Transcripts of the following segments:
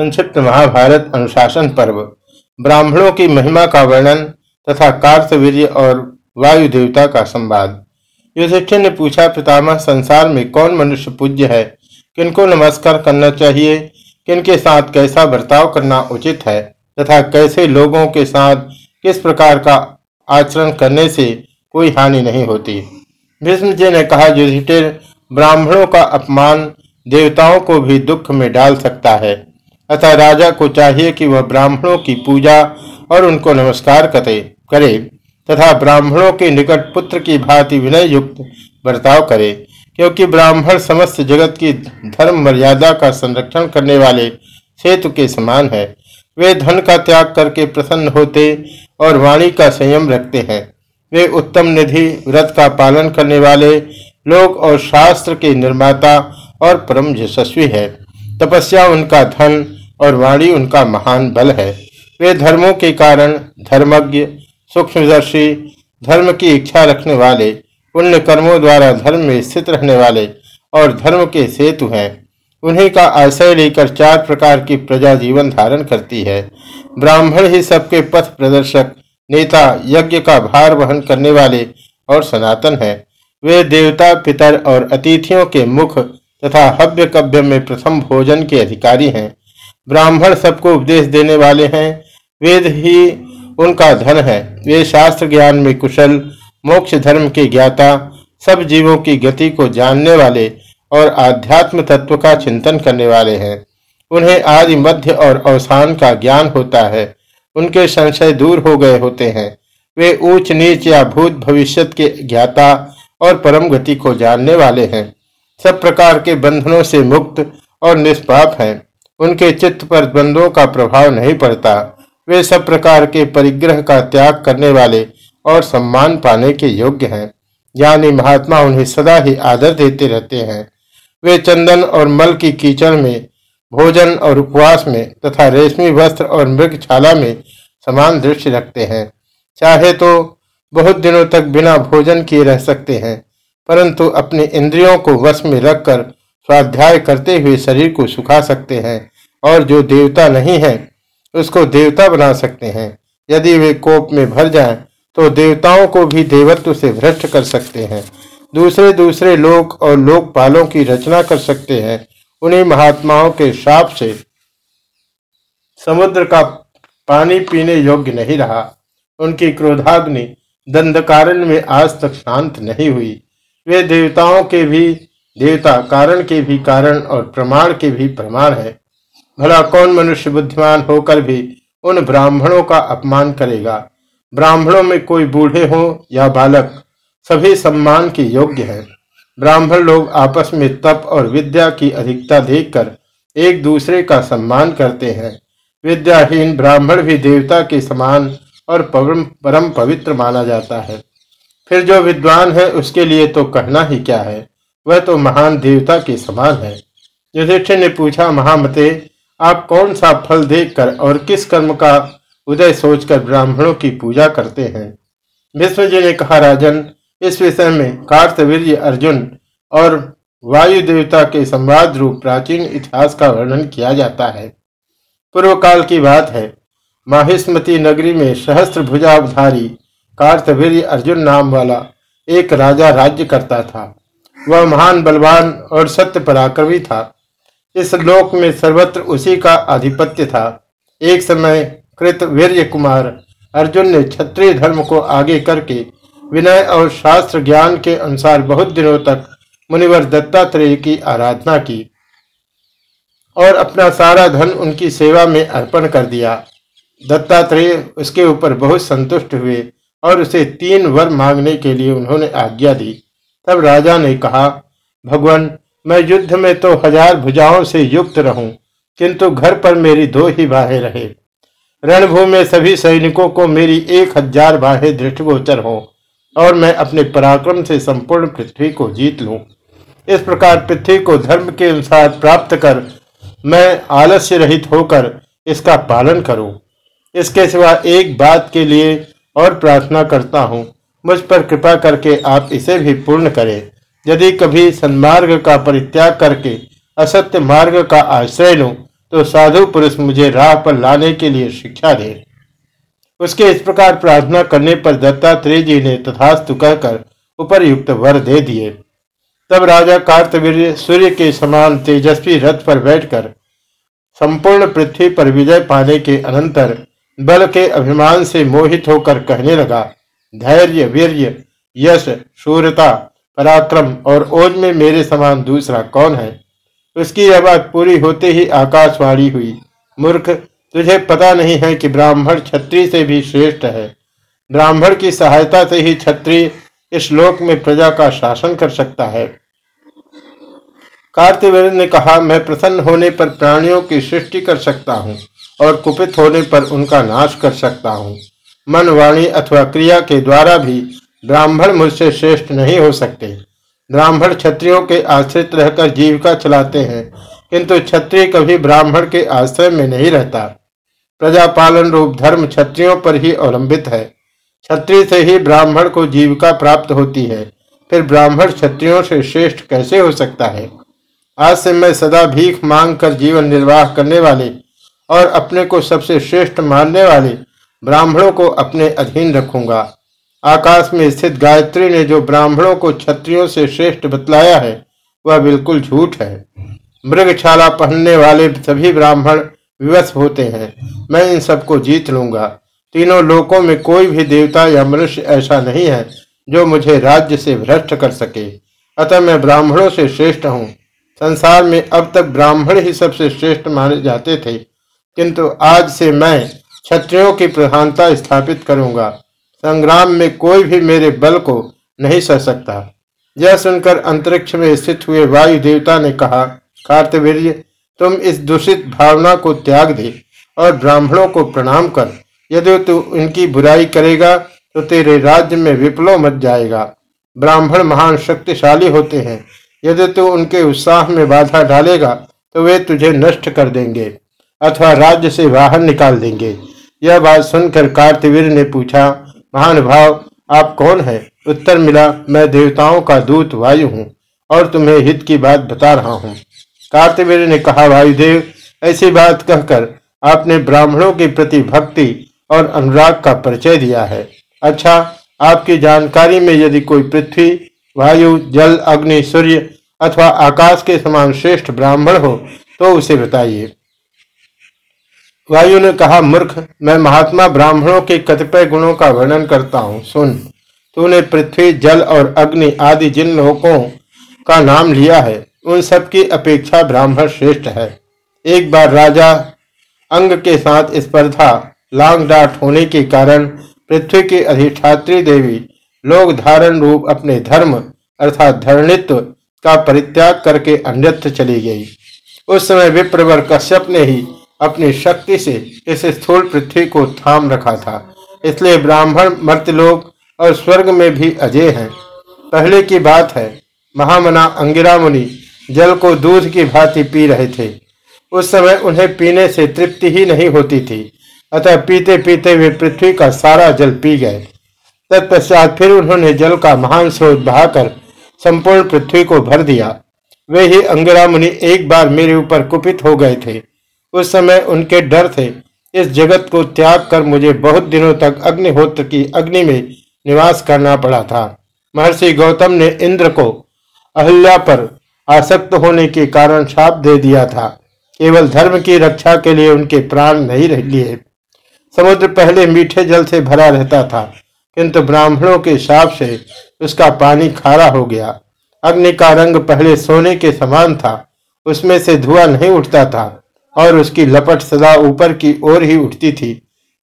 संक्षिप्त महाभारत अनुशासन पर्व। ब्राह्मणों की महिमा का वर्णन तथा कार्तवीर्य और वायु देवता का संवाद। युधिष्ठिर ने पूछा, पितामह, संसार में कौन मनुष्य पूज्य है? किनको नमस्कार करना चाहिए? किनके साथ कैसा बर्ताव करना उचित है? तथा कैसे लोगों के साथ किस प्रकार का आचरण करने से कोई हानि नहीं होती? भीष्म जी ने कहा, युधिष्ठिर, ब्राह्मणों का अपमान देवताओं को भी दुख में डाल सकता है। अतः राजा को चाहिए कि वह ब्राह्मणों की पूजा और उनको नमस्कार करे करे, तथा ब्राह्मणों के निकट पुत्र की भांति विनय युक्त बर्ताव करे, क्योंकि ब्राह्मण समस्त जगत की धर्म मर्यादा का संरक्षण करने वाले सेतु के समान है। वे धन का त्याग करके प्रसन्न होते और वाणी का संयम रखते हैं। वे उत्तम निधि, व्रत का पालन करने वाले लोग और शास्त्र के निर्माता और परम यशस्वी है। तपस्या उनका धन और वाणी उनका महान बल है। वे धर्मों के कारण धर्मज्ञ, सूक्ष्मदर्शी, धर्म की इच्छा रखने वाले पुण्य कर्मों द्वारा धर्म में स्थित रहने वाले और धर्म के सेतु हैं। उन्हीं का आश्रय लेकर चार प्रकार की प्रजा जीवन धारण करती है। ब्राह्मण ही सबके पथ प्रदर्शक, नेता, यज्ञ का भार वहन करने वाले और सनातन है। वे देवता, पितर और अतिथियों के मुख तथा हव्य कव्य में प्रथम भोजन के अधिकारी हैं। ब्राह्मण सबको उपदेश देने वाले हैं। वेद ही उनका धन है। वे शास्त्र ज्ञान में कुशल, मोक्ष धर्म के ज्ञाता, सब जीवों की गति को जानने वाले और आध्यात्म तत्व का चिंतन करने वाले हैं। उन्हें आदि मध्य और अवसान का ज्ञान होता है। उनके संशय दूर हो गए होते हैं। वे ऊंच, नीच या भूत भविष्यत के ज्ञाता और परम गति को जानने वाले हैं। सब प्रकार के बंधनों से मुक्त और निष्पाप हैं। उनके चित्त पर द्वंद्वों का प्रभाव नहीं पड़ता। वे सब प्रकार के परिग्रह का त्याग करने वाले और सम्मान पाने के योग्य हैं, यानी महात्मा उन्हें सदा ही आदर देते रहते हैं। वे चंदन और मल की कीचड़ में, भोजन और उपवास में तथा रेशमी वस्त्र और मृग छाला में समान दृश्य रखते हैं। चाहे तो बहुत दिनों तक बिना भोजन किए रह सकते हैं, परंतु अपने इंद्रियों को वश में रखकर स्वाध्याय करते हुए शरीर को सुखा सकते हैं। और जो देवता नहीं है, उसको देवता बना सकते हैं। यदि वे कोप में भर जाएँ तो देवताओं को भी देवत्व से भ्रष्ट कर सकते हैं। दूसरे दूसरे लोक और लोकपालों की रचना कर सकते हैं। उन्हीं महात्माओं के श्राप से समुद्र का पानी पीने योग्य नहीं रहा। उनकी क्रोधाग्नि दंधकारण में आज तक शांत नहीं हुई। वे देवताओं के भी, देवता कारण के भी कारण और प्रमाण के भी प्रमाण है। भला कौन मनुष्य बुद्धिमान होकर भी उन ब्राह्मणों का अपमान करेगा? ब्राह्मणों में कोई बूढ़े हो या बालक, सभी सम्मान के योग्य हैं। ब्राह्मण लोग आपस में तप और विद्या की अधिकता देखकर एक दूसरे का सम्मान करते हैं। विद्याहीन ब्राह्मण भी देवता के समान और परम पवित्र माना जाता है। फिर जो विद्वान है, उसके लिए तो कहना ही क्या है? वह तो महान देवता के समान है। युधिष्ठिर ने पूछा, महामते आप कौन सा फल देखकर और किस कर्म का उदय सोचकर ब्राह्मणों की पूजा करते हैं? विष्णु जी ने कहा, राजन, इस विषय में कार्तवीर्य अर्जुन और वायु देवता के संवाद रूप प्राचीन इतिहास का वर्णन किया जाता है। पूर्व काल की बात है। माहिस्मती नगरी में सहस्त्र भुजाधारी कार्तवीर्य अर्जुन नाम वाला एक राजा राज्य करता था। वह महान बलवान और सत्य पराक्रमी था। इस लोक में सर्वत्र उसी का आधिपत्य था। एक समय कृत वीर्य कुमार अर्जुन ने क्षत्रिय धर्म को आगे करके विनय और शास्त्र ज्ञान के अनुसार बहुत दिनों तक मुनिवर दत्तात्रेय की आराधना की और अपना सारा धन उनकी सेवा में अर्पण कर दिया। दत्तात्रेय उसके ऊपर बहुत संतुष्ट हुए और उसे तीन वर मांगने के लिए उन्होंने आज्ञा दी। तब राजा ने कहा, भगवान मैं युद्ध में तो हज़ार भुजाओं से युक्त रहूँ, किंतु घर पर मेरी दो ही बाहें रहे। रणभूमि में सभी सैनिकों को मेरी एक हज़ार बाहें दृष्टिगोचर हो, और मैं अपने पराक्रम से संपूर्ण पृथ्वी को जीत लूँ। इस प्रकार पृथ्वी को धर्म के अनुसार प्राप्त कर मैं आलस्य रहित होकर इसका पालन करूँ। इसके सिवा एक बात के लिए और प्रार्थना करता हूँ, मुझ पर कृपा करके आप इसे भी पूर्ण करें। यदि कभी सन्मार्ग का परित्याग करके असत्य मार्ग का आश्रय लूँ तो साधु पुरुष मुझे राह पर लाने के लिए शिक्षा दे। उसके इस प्रकार प्रार्थना करने पर दत्तात्रेय जी ने तथास्तु कहकर उपरयुक्त वर दे दिए। तब राजा कार्तवीर सूर्य के समान तेजस्वी रथ पर बैठकर संपूर्ण पृथ्वी पर विजय पाने के अनंतर बल के अभिमान से मोहित होकर कहने लगा, धैर्य वीर्य, यश, शूरता पराक्रम और ओज में मेरे समान दूसरा कौन है? उसकी यह बात पूरी होते ही आकाशवाणी हुई। मूर्ख, तुझे पता नहीं है कि ब्राह्मण छत्री से भी श्रेष्ठ है। ब्राह्मण की सहायता से ही छत्री इस लोक में प्रजा का शासन कर सकता है। कार्तिवीर ने कहा, मैं प्रसन्न होने पर प्राणियों की सृष्टि कर सकता हूँ और कुपित होने पर उनका नाश कर सकता हूँ। मन वाणी अथवा क्रिया के द्वारा भी ब्राह्मण मुझसे श्रेष्ठ नहीं हो सकते। ब्राह्मण क्षत्रियों के आश्रित रहकर जीविका चलाते हैं, किंतु क्षत्रिय कभी ब्राह्मण के आश्रय में नहीं रहता। प्रजा पालन रूप धर्म क्षत्रियों पर ही अवलंबित है। क्षत्रिय से ही ब्राह्मण को जीविका प्राप्त होती है। फिर ब्राह्मण क्षत्रियों से श्रेष्ठ कैसे हो सकता है? आज से मैं सदा भीख मांग कर जीवन निर्वाह करने वाले और अपने को सबसे श्रेष्ठ मानने वाले ब्राह्मणों को अपने अधीन रखूँगा। आकाश में स्थित गायत्री ने जो ब्राह्मणों को क्षत्रियों से श्रेष्ठ बतलाया है, वह बिल्कुल झूठ है। मृगछाला पहनने वाले सभी ब्राह्मण विवश होते हैं। मैं इन सबको जीत लूँगा। तीनों लोकों में कोई भी देवता या मनुष्य ऐसा नहीं है जो मुझे राज्य से भ्रष्ट कर सके। अतः मैं ब्राह्मणों से श्रेष्ठ हूँ। संसार में अब तक ब्राह्मण ही सबसे श्रेष्ठ माने जाते थे, किंतु आज से मैं क्षत्रियों की प्रधानता स्थापित करूँगा। संग्राम में कोई भी मेरे बल को नहीं सह सकता। यह सुनकर अंतरिक्ष में स्थित हुए वायु देवता ने कहा, कार्तवीर्य, तुम इस दूषित भावना को त्याग दे और ब्राह्मणों को प्रणाम कर। यदि तू इनकी बुराई करेगा तो तेरे राज्य में विप्लव मच जाएगा। ब्राह्मण महान शक्तिशाली होते हैं। यदि तू उनके उत्साह में बाधा डालेगा तो वे तुझे नष्ट कर देंगे अथवा राज्य से बाहर निकाल देंगे। यह बात सुनकर कार्तवीर ने पूछा महान भाव आप कौन है? उत्तर मिला, मैं देवताओं का दूत वायु हूँ और तुम्हें हित की बात बता रहा हूँ। कार्तिवीर ने कहा, वायुदेव, ऐसी बात कहकर आपने ब्राह्मणों के प्रति भक्ति और अनुराग का परिचय दिया है। अच्छा आपकी जानकारी में यदि कोई पृथ्वी, वायु, जल, अग्नि, सूर्य अथवा आकाश के समान श्रेष्ठ ब्राह्मण हो तो उसे बताइए। वायु ने कहा, मूर्ख, मैं महात्मा ब्राह्मणों के कतिपय गुणों का वर्णन करता हूँ। सुन, तूने पृथ्वी, जल और अग्नि आदि जिन लोगों का नाम लिया है, उन सब की अपेक्षा ब्राह्मण श्रेष्ठ है। एक बार राजा अंग के साथ स्पर्धा लांग डाट होने के कारण पृथ्वी की अधिष्ठात्री देवी लोग धारण रूप अपने धर्म अर्थात धरणित्व का परित्याग करके अन्यत्र चली गई। उस समय विप्रवर कश्यप ने ही अपनी शक्ति से इस स्थूल पृथ्वी को थाम रखा था। इसलिए ब्राह्मण मर्तलोक और स्वर्ग में भी अजय हैं। पहले की बात है, महामना अंगिरा मुनि जल को दूध की भांति पी रहे थे। उस समय उन्हें पीने से तृप्ति ही नहीं होती थी। अतः पीते पीते वे पृथ्वी का सारा जल पी गए। तत्पश्चात फिर उन्होंने जल का महान स्रोत बहाकर संपूर्ण पृथ्वी को भर दिया। वे ही अंगिरा मुनि एक बार मेरे ऊपर कुपित हो गए थे। उस समय उनके डर थे। इस जगत को त्याग कर मुझे बहुत दिनों तक अग्निहोत्र की अग्नि में निवास करना पड़ा था। महर्षि गौतम ने इंद्र को अहल्या पर आसक्त होने के कारण शाप दे दिया था। केवल धर्म की रक्षा के लिए उनके प्राण नहीं रह लिए। समुद्र पहले मीठे जल से भरा रहता था, किंतु ब्राह्मणों के शाप से उसका पानी खारा हो गया। अग्नि का रंग पहले सोने के समान था, उसमें से धुआँ नहीं उठता था। और उसकी लपट सदा ऊपर की ओर ही उठती थी।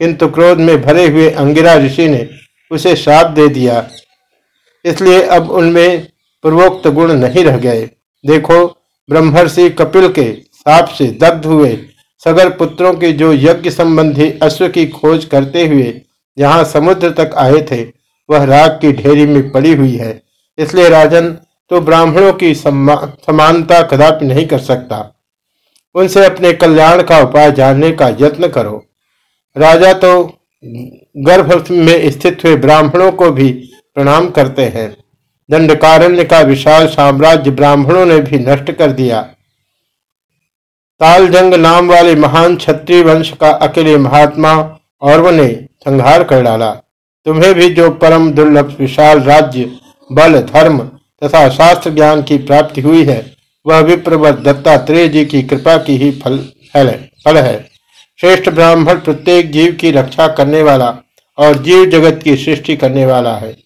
किंतु क्रोध में भरे हुए अंगिरा ऋषि ने उसे श्राप दे दिया। इसलिए अब उनमें पूर्वोक्त गुण नहीं रह गए। देखो, ब्रह्मर्षि कपिल के साप से दग्ध हुए सगर पुत्रों के जो यज्ञ संबंधी अश्व की खोज करते हुए जहाँ समुद्र तक आए थे, वह राग की ढेरी में पड़ी हुई है। इसलिए राजन तो ब्राह्मणों की समानता कदापि नहीं कर सकता। उनसे अपने कल्याण का उपाय जानने का यत्न करो। राजा तो गर्भ में स्थित हुए ब्राह्मणों को भी प्रणाम करते हैं। दंडकारण्य का विशाल साम्राज्य ब्राह्मणों ने भी नष्ट कर दिया। तालजंग नाम वाले महान क्षत्रिय वंश का अकेले महात्मा और ने संहार कर डाला। तुम्हें भी जो परम दुर्लभ, विशाल राज्य, बल, धर्म तथा शास्त्र ज्ञान की प्राप्ति हुई है वह विप्रवत दत्तात्रेय जी की कृपा की ही फल फल है श्रेष्ठ ब्राह्मण प्रत्येक जीव की रक्षा करने वाला और जीव जगत की सृष्टि करने वाला है।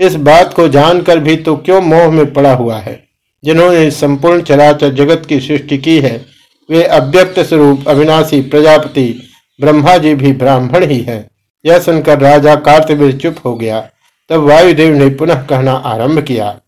इस बात को जानकर भी तो क्यों मोह में पड़ा हुआ है? जिन्होंने संपूर्ण चराचर जगत की सृष्टि की है, वे अव्यक्त स्वरूप अविनाशी प्रजापति ब्रह्मा जी भी ब्राह्मण ही है। यह सुनकर राजा कार्तवीर चुप हो गया। तब वायुदेव ने पुनः कहना आरंभ किया।